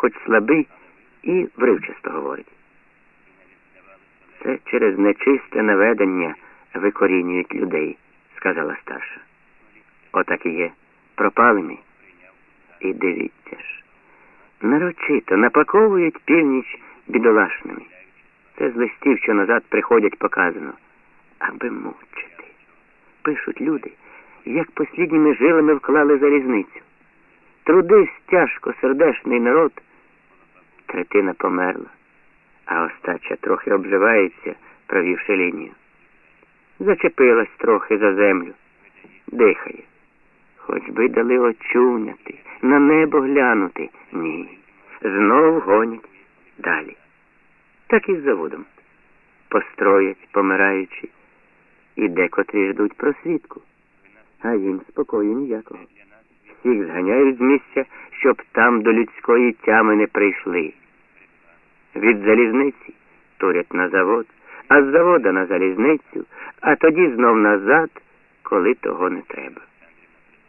хоч слабий, і вривчасто говорить. Це через нечисте наведення викорінюють людей, сказала старша. Отак і є. Пропали ми. І дивіться ж. Нарочито напаковують північ бідолашними. Це з листів, що назад приходять, показано. Аби мучити. Пишуть люди, як послідніми жилами вклали залізницю. Трудись тяжко, сердешний народ. Третина померла, а остача трохи обживається, провівши лінію. Зачепилась трохи за землю, дихає. Хоч би дали очуняти, на небо глянути. Ні. Знов гонять далі. Так і з заводом. Построять, помираючи, і декотрі ждуть просвідку. А їм спокою ніякого. Всіх зганяють з місця, щоб там до людської тями не прийшли. Від залізниці турять на завод, а з завода на залізницю, а тоді знов назад, коли того не треба.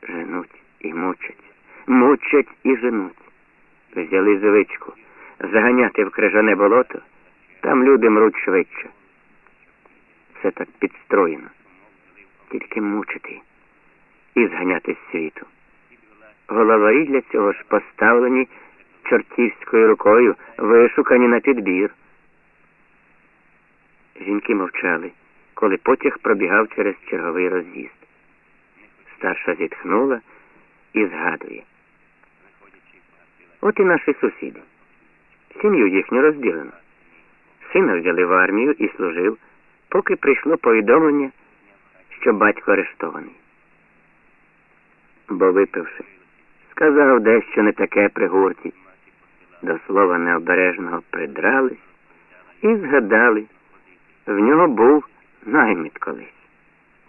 Женуть і мучать, мучать і женуть. Взяли звичку заганяти в крижане болото, там люди мруть швидше. Все так підстроєно. Тільки мучити і зганяти з світу. Головарі для цього ж поставлені чортівською рукою, вишукані на підбір. Жінки мовчали, коли потяг пробігав через черговий роз'їзд. Старша зітхнула і згадує. От і наші сусіди. Сім'ю їхню розділено. Сина взяли в армію і служив, поки прийшло повідомлення, що батько арештований. Бо випивши, сказав дещо не таке при гурті. До слова необережного придрались і згадали. В нього був наймит колись.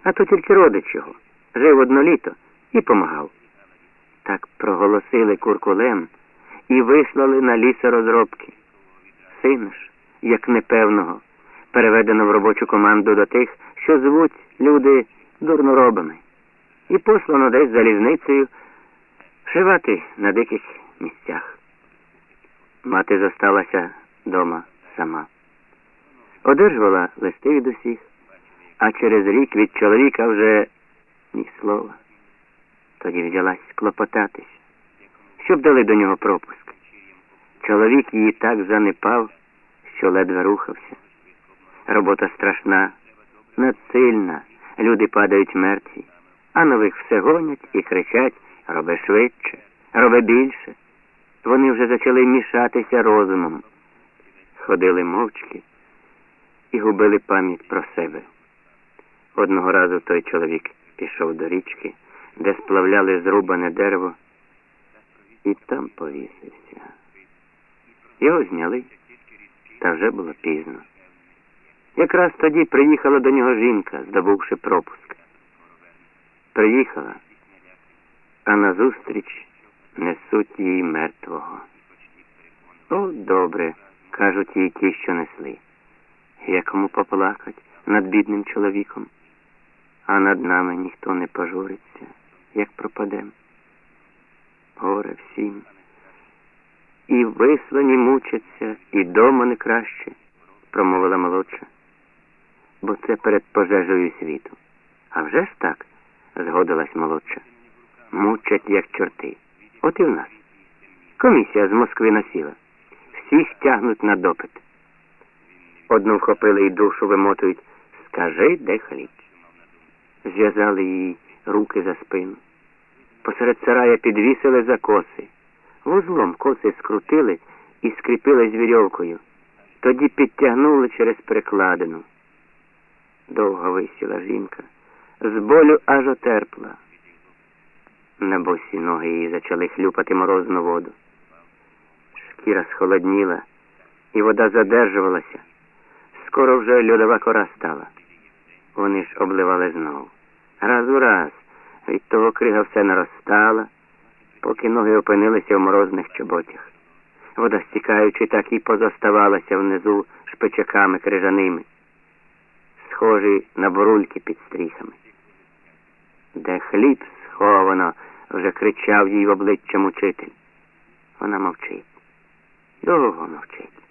А то тільки родич його. Жив одно літо і помагав. Так проголосили куркулем і вислали на лісорозробки. Сина ж, як непевного, переведено в робочу команду до тих, що звуть люди дурноробами, і послано десь залізницею вшивати на диких місцях. Мати зосталася дома сама. Одержувала листи від усіх, а через рік від чоловіка вже ні слова. Тоді взялась клопотатись, щоб дали до нього пропуск. Чоловік її так занепав, що ледве рухався. Робота страшна, надсильна, люди падають мертві, а нових все гонять і кричать роби швидше, роби більше. Вони вже почали мішатися розумом, ходили мовчки і губили пам'ять про себе. Одного разу той чоловік пішов до річки, де сплавляли зрубане дерево, і там повісився. Його зняли, та вже було пізно. Якраз тоді приїхала до нього жінка, здобувши пропуск. Приїхала, а назустріч несуть її мертвого. О, добре, кажуть їй ті, що несли. Якому поплакать над бідним чоловіком, а над нами ніхто не пожуриться, як пропадем. Горе всім. І вислані мучаться, і дома не краще, промовила молодша. Бо це перед пожежею світу. А вже ж так, згодилась молодша. Мучать, як чорти. От і в нас. Комісія з Москви насіла. Всіх тягнуть на допит. Одну вхопили і душу вимотують. Скажи, де хліб. Зв'язали їй руки за спину. Посеред сарая підвісили за коси. Вузлом коси скрутили і скріпили з вірьовкою. Тоді підтягнули через перекладину. Довго висіла жінка, з болю аж отерпла. На босі ноги її почали хлюпати морозну воду. Шкіра схолодніла, і вода задержувалася. Скоро вже льодова кора стала. Вони ж обливали знову. Раз у раз від того крига все наростала, поки ноги опинилися в морозних чоботях. Вода, стікаючи, так і позоставалася внизу шпичаками крижаними, схожі на бурульки під стріхами. Де хліб сховано, вже кричав їй в обличчя мучитель. Вона мовчить. довго мовчить.